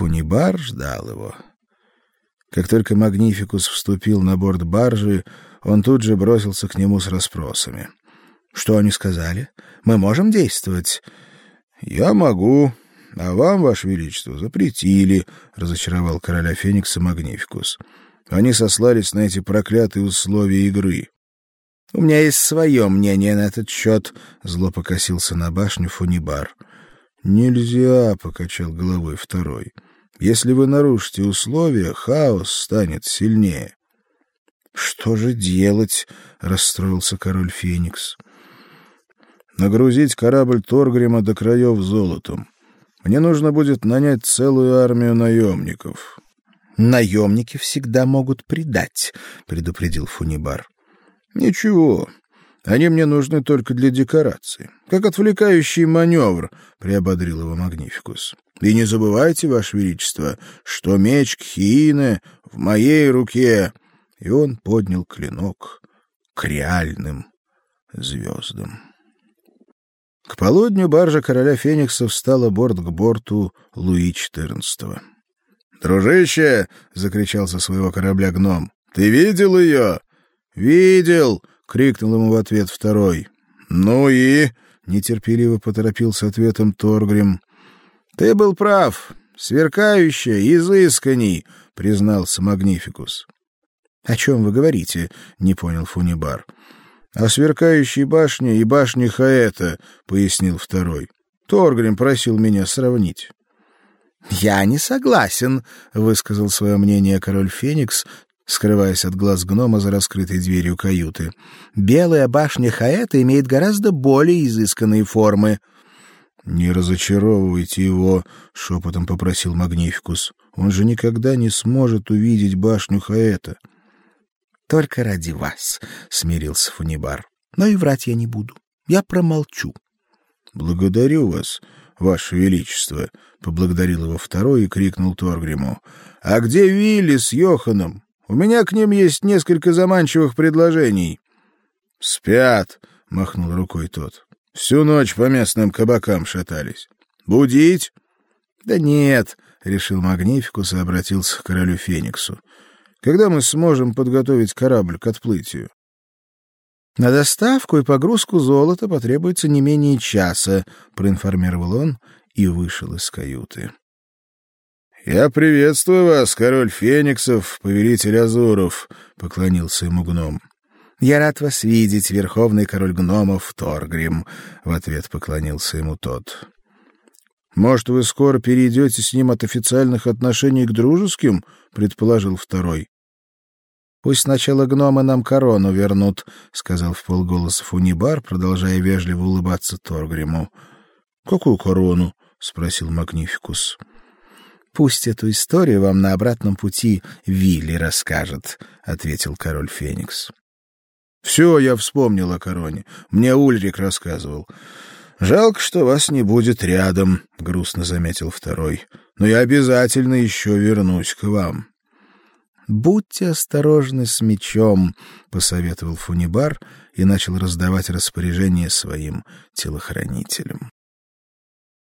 Фунибар ждал его. Как только Магнификус вступил на борт баржи, он тут же бросился к нему с расспросами. Что они сказали? Мы можем действовать? Я могу, а вам, ваше величество, запретили, разочаровал короля Феникса Магнификус. Они сослались на эти проклятые условия игры. У меня есть свое мнение на этот счет», — зло покосился на башню Фунибар. Нельзя, покачал головой второй. Если вы нарушите условия, хаос станет сильнее. Что же делать? расстроился король Феникс. Нагрузить корабль Торгрима до краев золотом. Мне нужно будет нанять целую армию наемников. Наемники всегда могут предать, предупредил Фунибар. Ничего, они мне нужны только для декорации, как отвлекающий маневр, приободрил его Магнификус. И не забывайте, ваше величество, что меч Кхиины в моей руке. И он поднял клинок к реальным звездам. К полудню баржа короля Феникса встала борт к борту Луи XIV. "Дружище!" закричал со своего корабля гном. "Ты видел ее?» "Видел!" Крикнул ему в ответ второй. "Ну и?" нетерпеливо поторопил с ответом Торгрим. "Ты был прав, сверкающая, изысканней", признался Магнификус. "О чем вы говорите?" не понял Фунибар. "О сверкающей башне и башне Хаэта", пояснил второй. Торгрим просил меня сравнить. Я не согласен, высказал свое мнение король Феникс, скрываясь от глаз гнома за раскрытой дверью каюты. Белая башня Хаэта имеет гораздо более изысканные формы. Не разочаровывайте его, шепотом попросил Магнификус. Он же никогда не сможет увидеть башню Хаэта. Только ради вас, смирился Фунибар. Но и врать я не буду. Я промолчу. Благодарю вас, ваше величество, поблагодарил его второй и крикнул Торгриму: "А где Вилли с Йоханом? У меня к ним есть несколько заманчивых предложений. Спят, махнул рукой тот. Всю ночь по местным кабакам шатались. Будить? Да нет, решил Магнификус и обратился к королю Фениксу. Когда мы сможем подготовить корабль к отплытию? На доставку и погрузку золота потребуется не менее часа, проинформировал он и вышел из каюты. Я приветствую вас, король Фениксов, повелитель Азуров, поклонился ему гном. Я рад вас видеть, верховный король гномов Торгрим, в ответ поклонился ему тот. Может, вы скоро перейдете с ним от официальных отношений к дружеским, предположил второй. Пусть сначала гномы нам корону вернут, сказал в полголоса Фунибар, продолжая вежливо улыбаться Торгриму. Какую корону? спросил Магнификус. Пусть эту историю вам на обратном пути Вилли расскажет, ответил король Феникс. Все, я вспомнил о короне. Мне Ульрик рассказывал. Жалко, что вас не будет рядом, грустно заметил второй. Но я обязательно еще вернусь к вам. Будьте осторожны с мечом, посоветовал Фунибар и начал раздавать распоряжения своим телохранителям.